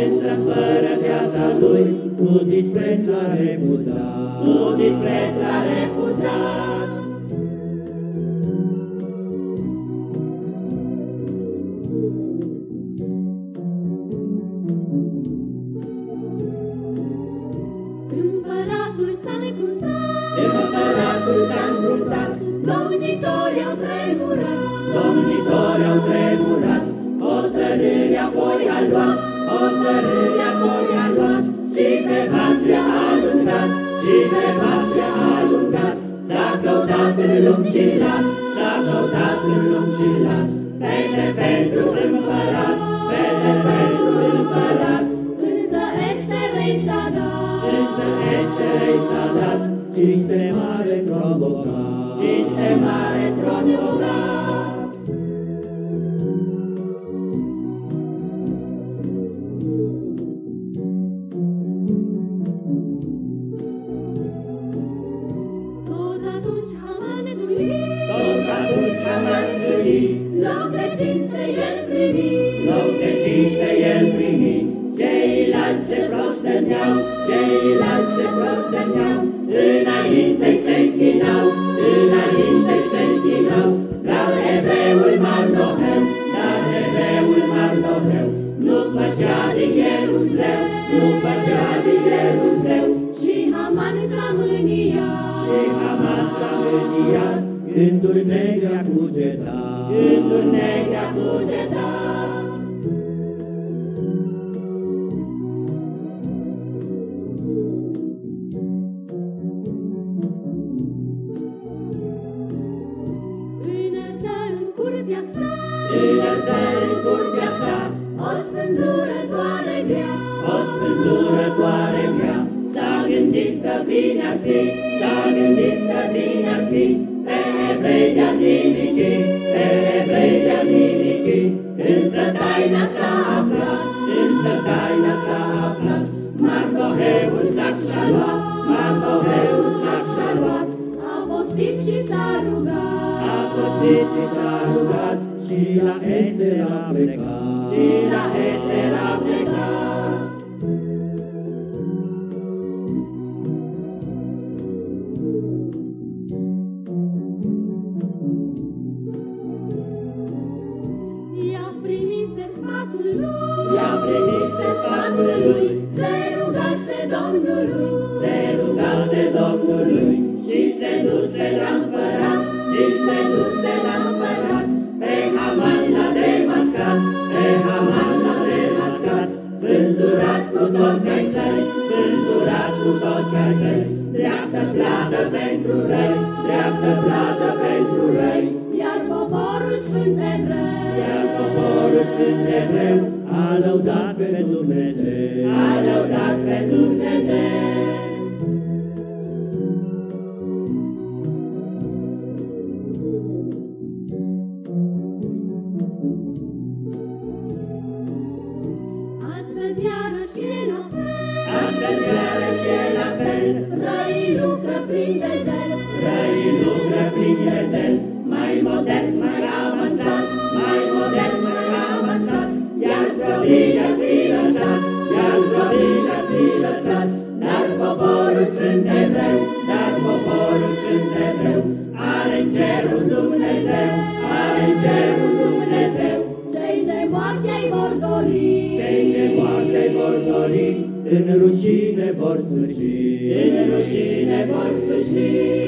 lui. Însă împărăteasa lui cu dispreț l-a refuzat. Cu dispreț l-a refuzat. Împăratul s-a încruntat, Împăratul s-a încruntat, domnitorii au tremurat, domnitori au tremurat, hotărârea apoi a luat, hotărârea apoi a luat, și pe vaspea a alungat, și pe vaspea a alungat, s-a căutat în lung și lat, s-a căutat în lung și lat, fete pentru împărat, fete pentru împărat, însă este rei s-a dat. însă este rei s-a dat, cinste mare provocat, cinste mare provocat. Atunci Haman zâri, loc de cinste el primi, loc de cinste el primi, ceilalți se proșterneau, ceilalți se proșterneau, înainte se închinau, înainte se închinau, dar evreul Mardoheu, dar evreul Mardoheu, nu făcea din el un zeu, nu făcea din el un zeu, și Haman s-a mâniat. și Haman s-a mâniat, gânduri negre negra cugeta, gânduri negra cugeta. gândit că bine ar fi, s-a gândit că bine ar fi, pe evrei de-a taina s-a aflat, Mardoheul sac și-a luat, Mardoheul sac și-a luat, a postit și s-a rugat. A pățit și s-a rugat, și la Ester a plecat, și la Ester a plecat. I-a primise sfatul lui, I-a primit se sfatul lui, se rugase Domnului, se rugase Domnului și se duse la împărat, și se duse la împărat, pe Haman l-a demascat, pe Haman l-a demascat, spânzurat cu toți ai săi, spânzurat cu toți ai săi, dreaptă plată pentru răi, dreaptă plată pentru răi, iar poporul sfânt evreu, iar poporul sfânt evreu a lăudat pe Dumnezeu, a lăudat pe Dumnezeu. astăzi iarăși e la fel, Astăzi iarăși e la fel, răii lucră prin de zel, răii lucră plin de zel, mai modern, mai avansat, vor sfârși, în rușine vor sfârși.